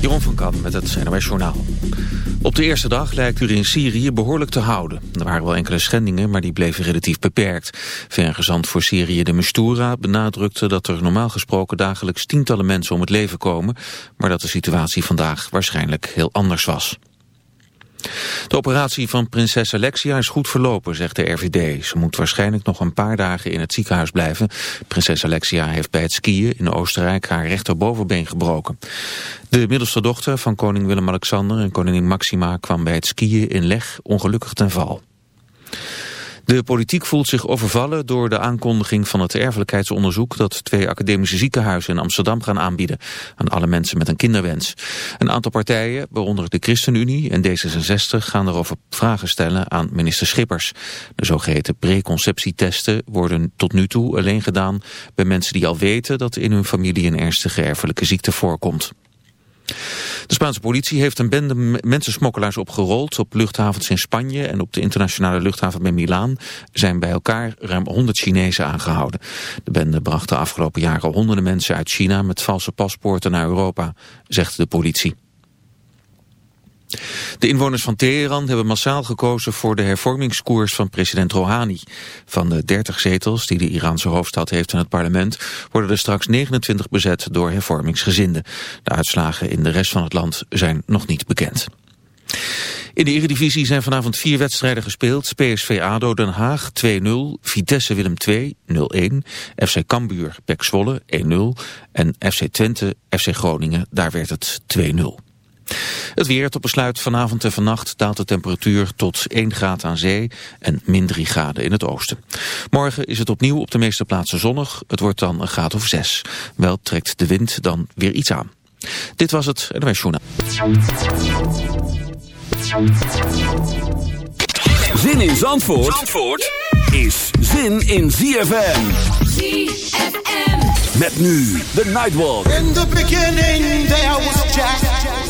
Jeroen van Kamp met het NOS Journaal. Op de eerste dag lijkt u in Syrië behoorlijk te houden. Er waren wel enkele schendingen, maar die bleven relatief beperkt. Vergezant voor Syrië de Mistura benadrukte dat er normaal gesproken dagelijks tientallen mensen om het leven komen, maar dat de situatie vandaag waarschijnlijk heel anders was. De operatie van prinses Alexia is goed verlopen, zegt de RVD. Ze moet waarschijnlijk nog een paar dagen in het ziekenhuis blijven. Prinses Alexia heeft bij het skiën in Oostenrijk haar rechterbovenbeen gebroken. De middelste dochter van koning Willem-Alexander en koningin Maxima kwam bij het skiën in Leg ongelukkig ten val. De politiek voelt zich overvallen door de aankondiging van het erfelijkheidsonderzoek dat twee academische ziekenhuizen in Amsterdam gaan aanbieden aan alle mensen met een kinderwens. Een aantal partijen, waaronder de ChristenUnie en D66, gaan erover vragen stellen aan minister Schippers. De zogeheten preconceptietesten worden tot nu toe alleen gedaan bij mensen die al weten dat in hun familie een ernstige erfelijke ziekte voorkomt. De Spaanse politie heeft een bende mensensmokkelaars opgerold op luchthavens in Spanje en op de internationale luchthaven bij Milaan zijn bij elkaar ruim 100 Chinezen aangehouden. De bende bracht de afgelopen jaren honderden mensen uit China met valse paspoorten naar Europa, zegt de politie. De inwoners van Teheran hebben massaal gekozen voor de hervormingskoers van president Rouhani. Van de 30 zetels die de Iraanse hoofdstad heeft in het parlement worden er straks 29 bezet door hervormingsgezinden. De uitslagen in de rest van het land zijn nog niet bekend. In de Eredivisie zijn vanavond vier wedstrijden gespeeld. PSV ADO Den Haag 2-0, Vitesse Willem 2 0-1, FC Cambuur Pek Zwolle 1-0 en FC Twente FC Groningen, daar werd het 2-0. Het weer tot besluit vanavond en vannacht daalt de temperatuur tot 1 graad aan zee en min 3 graden in het oosten. Morgen is het opnieuw op de meeste plaatsen zonnig. Het wordt dan een graad of 6. Wel trekt de wind dan weer iets aan. Dit was het NOS Journaal. Zin in Zandvoort, Zandvoort is zin in ZFM. ZFM. Met nu de Nightwalk. In the beginning there was Jack.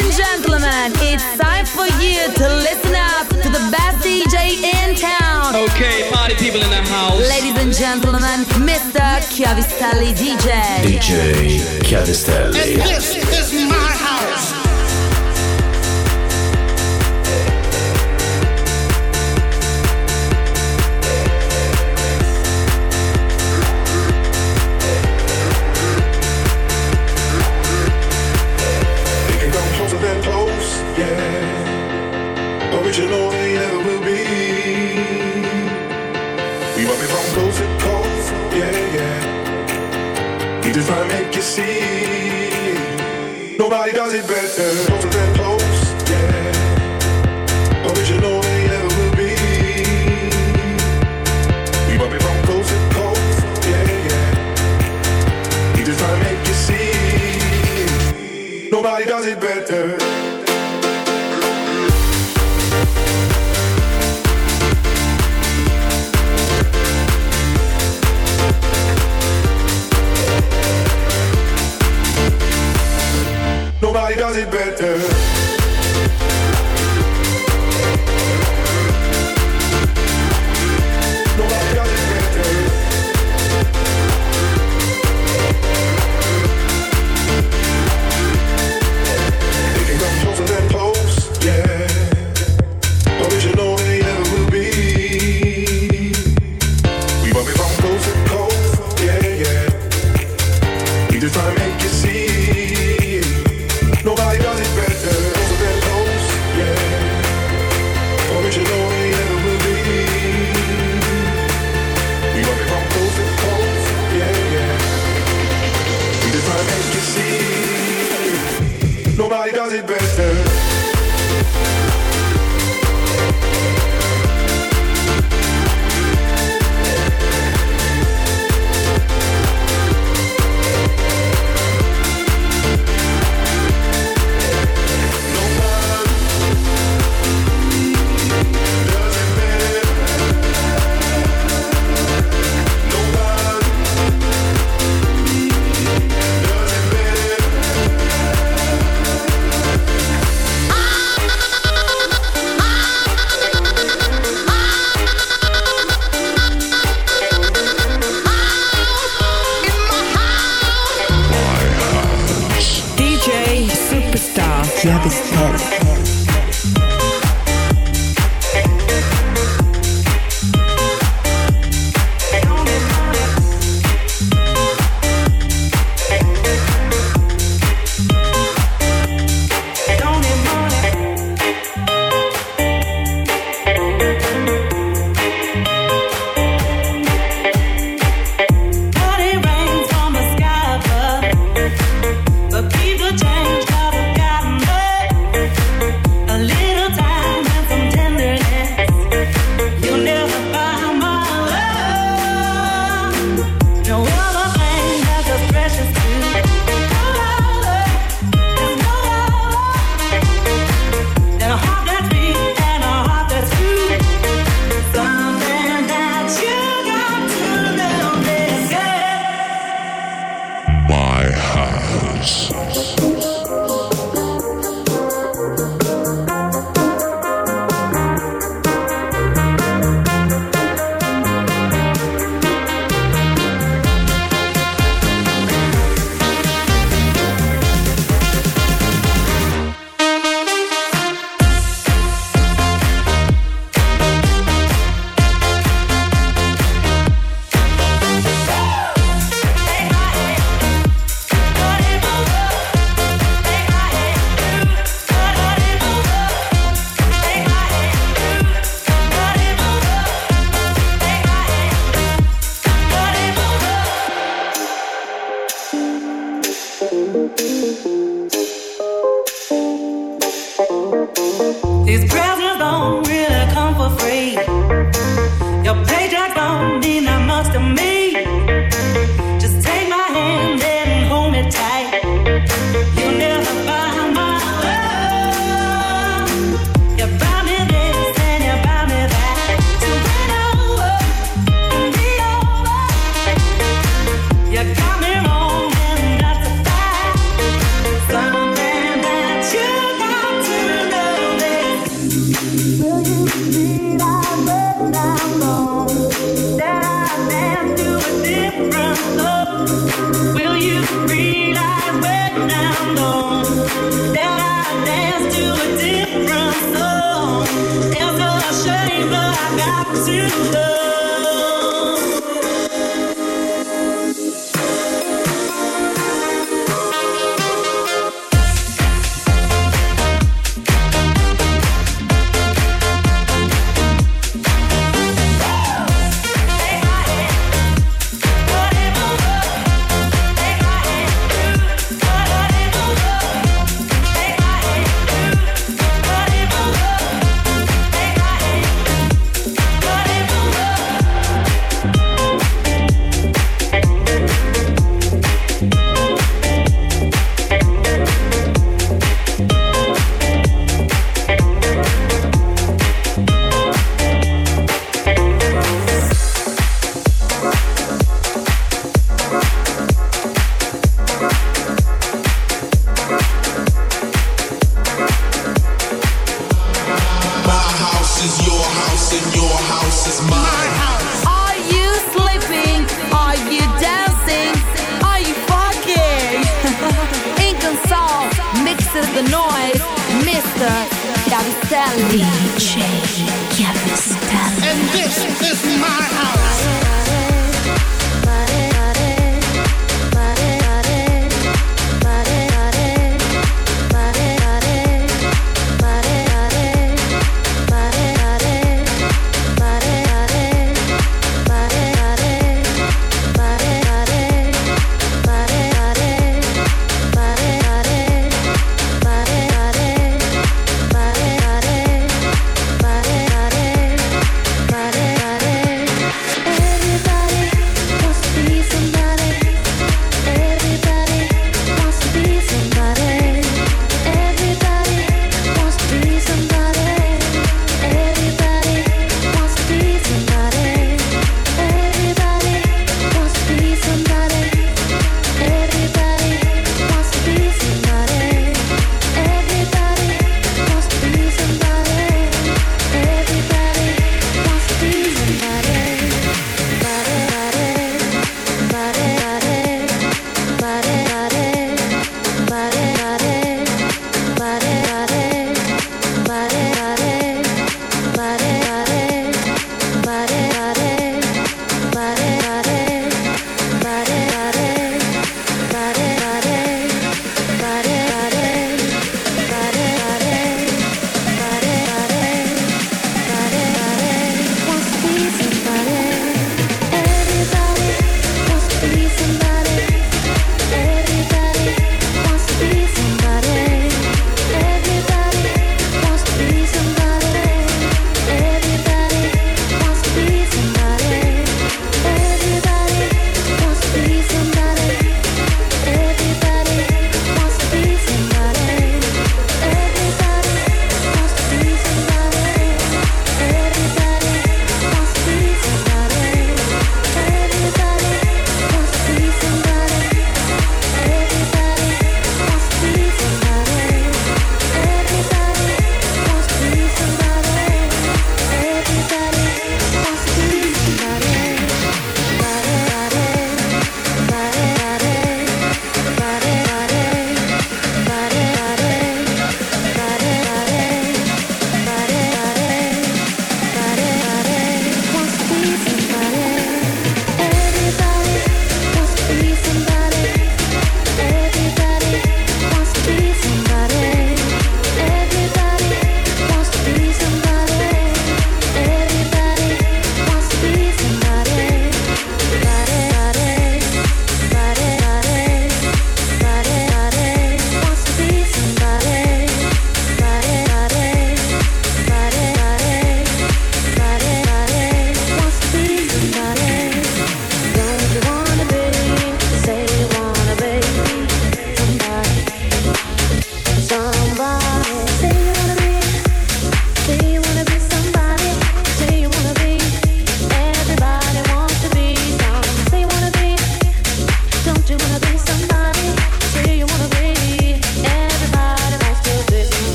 and gentlemen, it's time for you to listen up to the best DJ in town. Okay, party people in the house. Ladies and gentlemen, Mr. Chiavistelli DJ. DJ Chiavistelli. And this is my house. See. Nobody does it better. Closer than close, yeah. Original than ever will be. We might be from coast to yeah, yeah. We just trying to make you see. It. Nobody does it better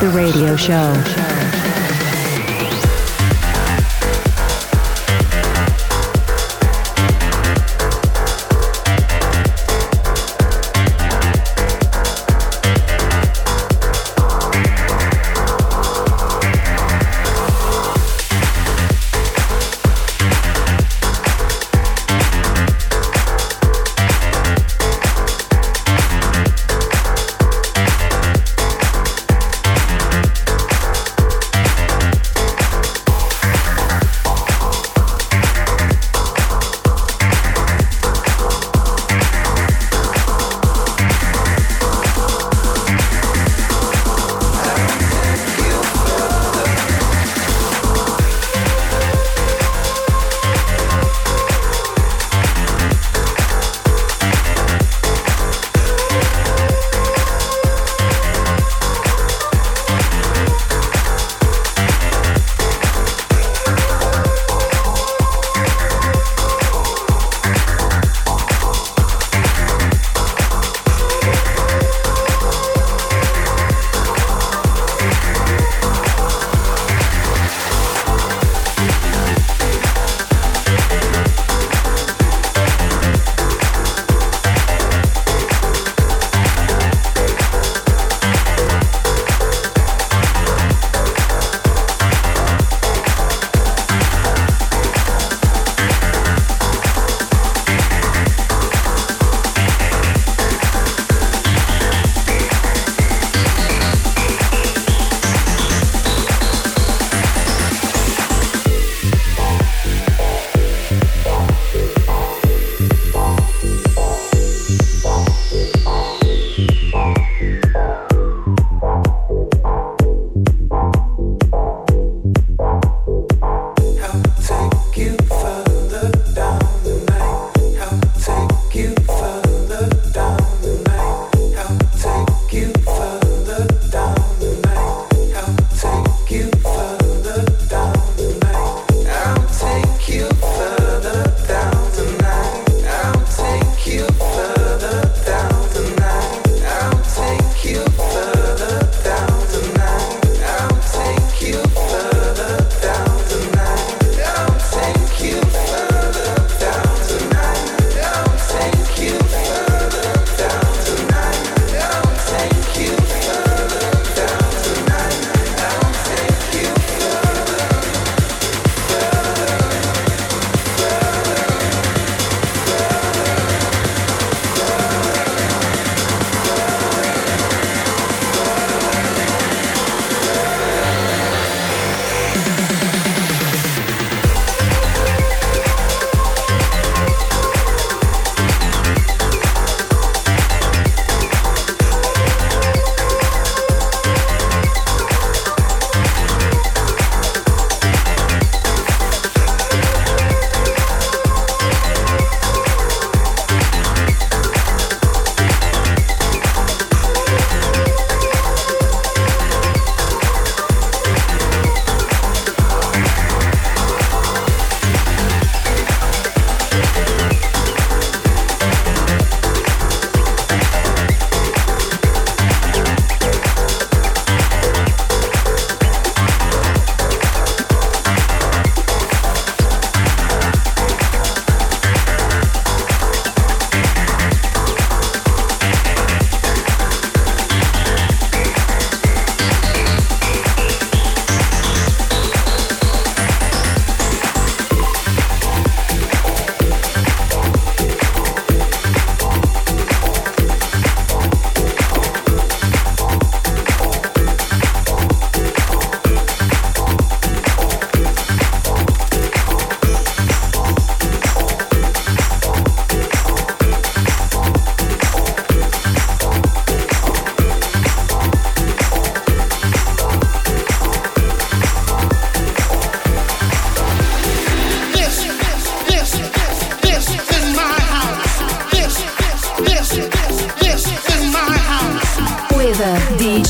The radio show.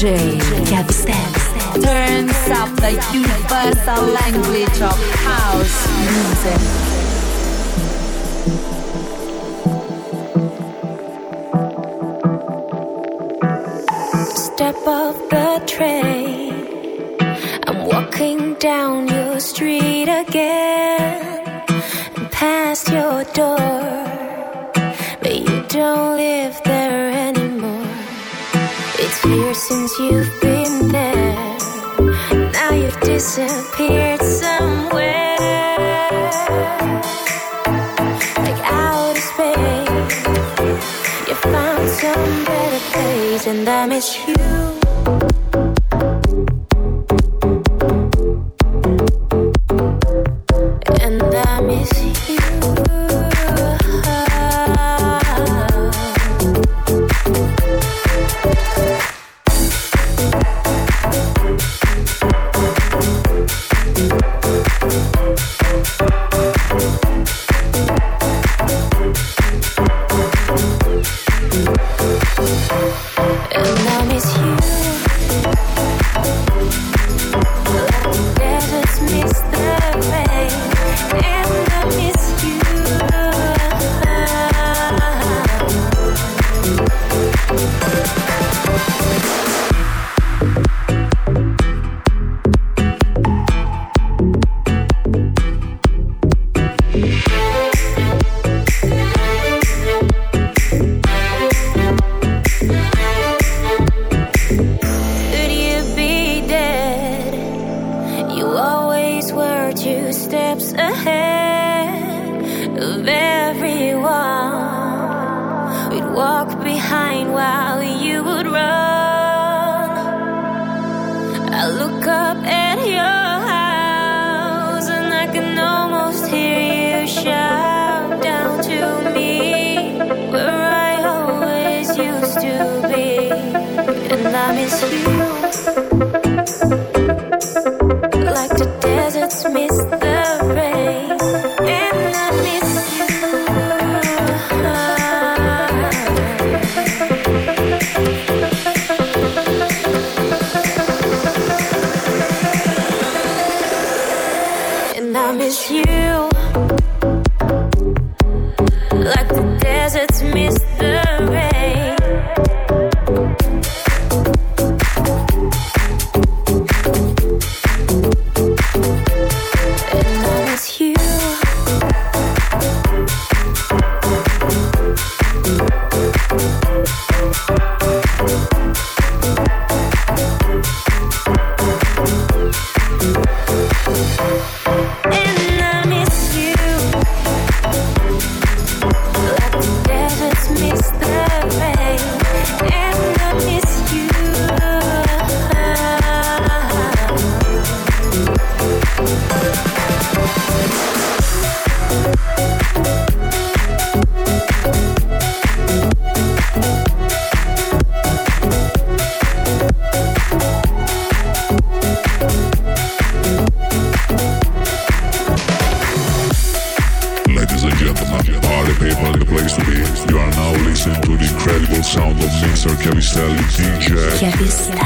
DJ Capstan turns up the universal language of house music. Step off the train. I'm walking down your street again, past your door, but you don't live there years since you've been there. Now you've disappeared somewhere, like outer space. You found some better place, and I miss you. Service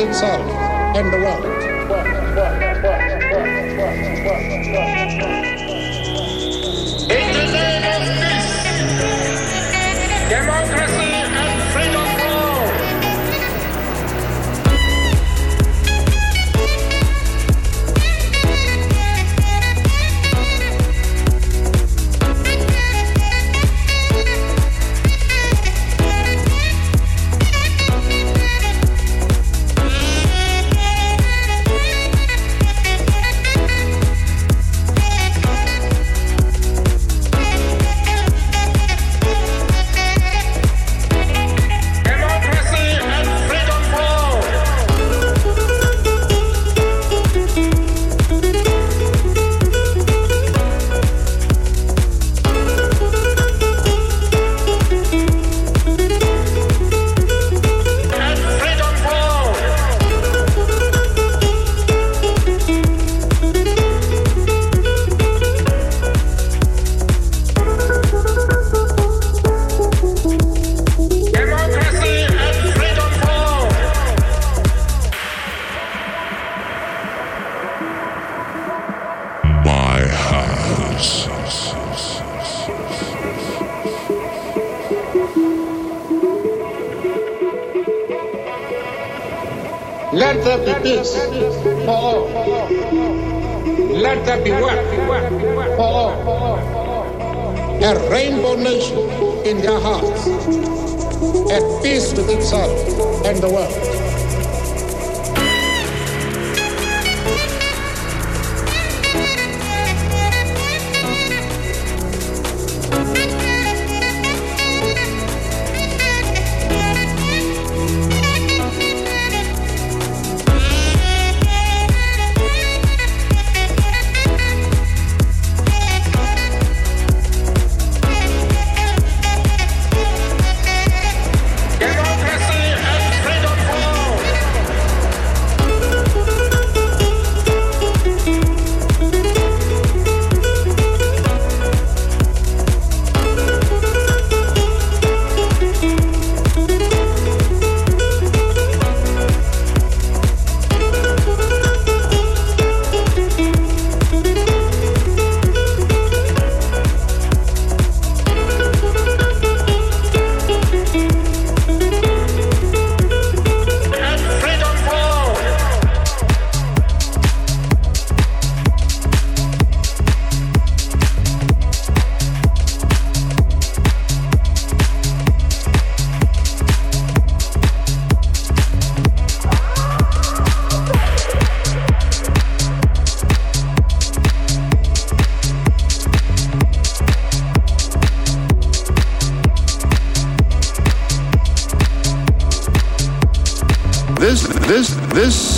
itself and. In the name of peace, democracy.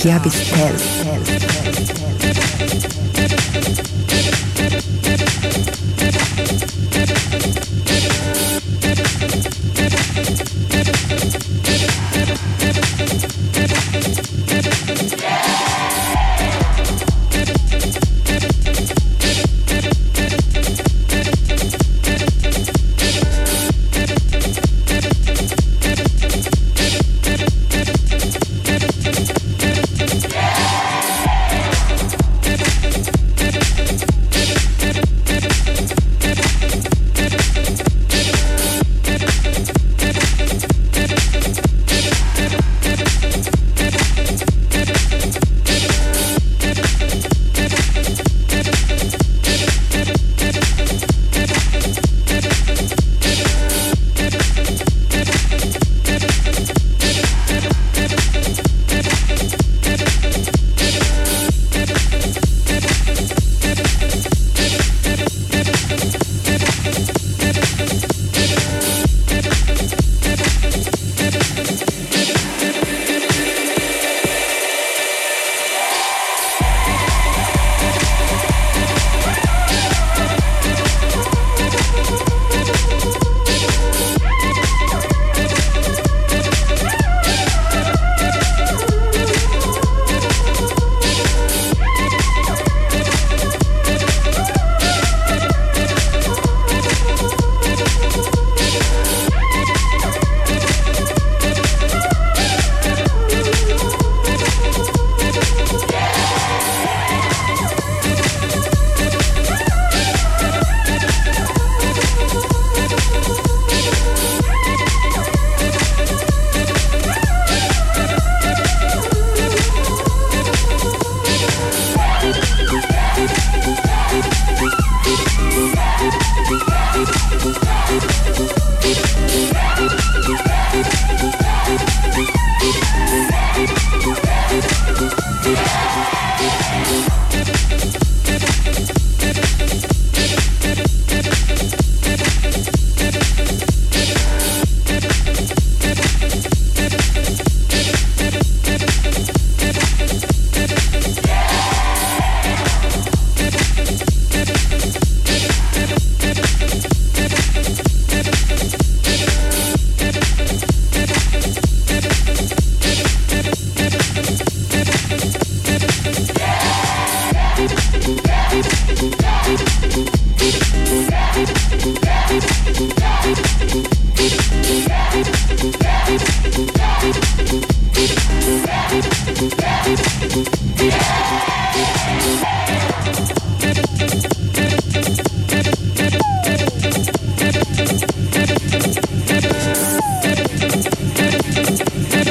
chiavi stealth.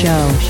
Show.